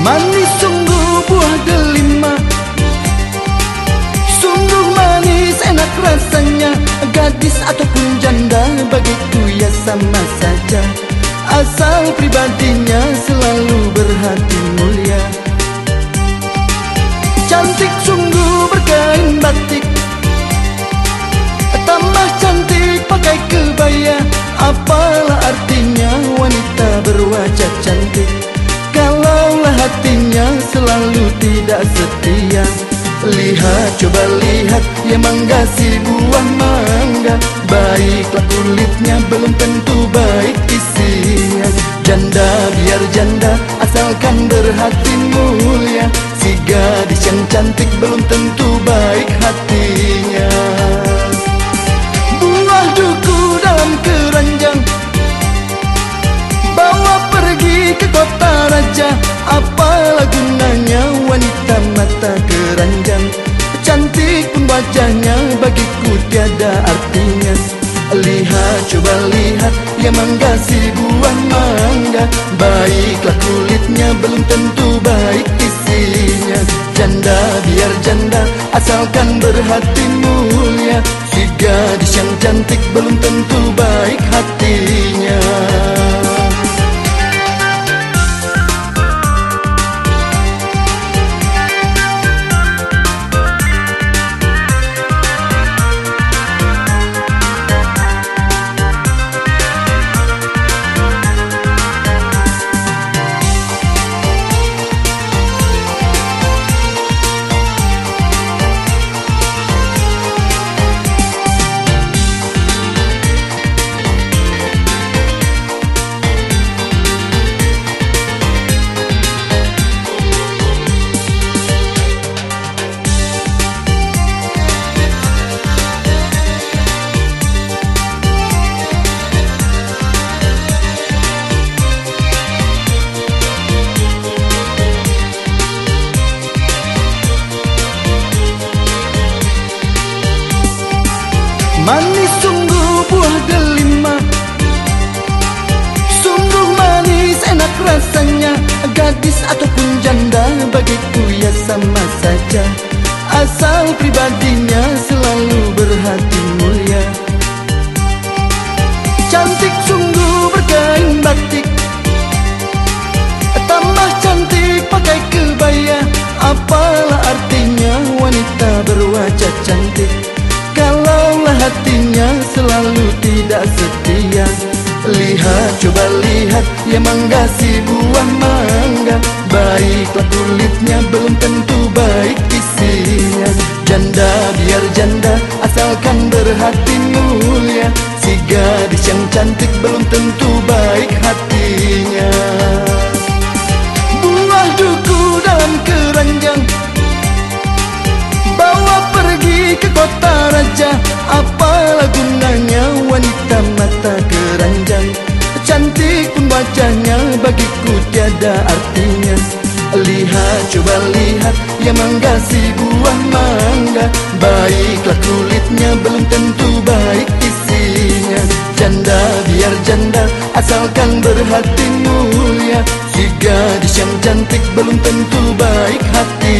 Manis sungguh buah setia. Lihat, coba lihat, ia menggasi buah mangga. Baiklah kulitnya, belum tentu baik isinya. Janda biar janda, asalkan berhati mulia. Si gadis yang cantik belum tentu baik hatinya. Buah duku dalam keranjang. Bawa pergi ke kota raja. Apalah tiada artinya Lihat, coba lihat, ia menggasi buah mangga. Baiklah kulitnya, belum tentu baik isinya. Janda biar janda, asalkan berhati mulia. Si gadis yang cantik belum tentu baik hatinya Gadis ataupun janda bagiku ya sama saja. Asal pribadinya selalu berhati mulia. Cantik sungguh berkain batik. Tambah cantik pakai kebaya. Apalah artinya wanita berwajah cantik? Kalaulah hatinya selalu tidak setia. Lihat, coba lihat, ia menggasi buah mangga Baiklah kulitnya, belum tentu baik isinya. Janda biar janda, asalkan berhati mulia. Si gadis yang cantik belum tentu baik hatinya. Buah duku dalam keranjang. Bawa pergi ke kota raja. Apalah gunanya wanita mata keranjang? Cantik pun wajahnya bagiku tiada Lihat, coba lihat, ia menggasi buah mangga. Baiklah kulitnya, belum tentu baik isinya. Janda biar janda, asalkan berhati mulia. Si gadis yang cantik belum tentu baik hati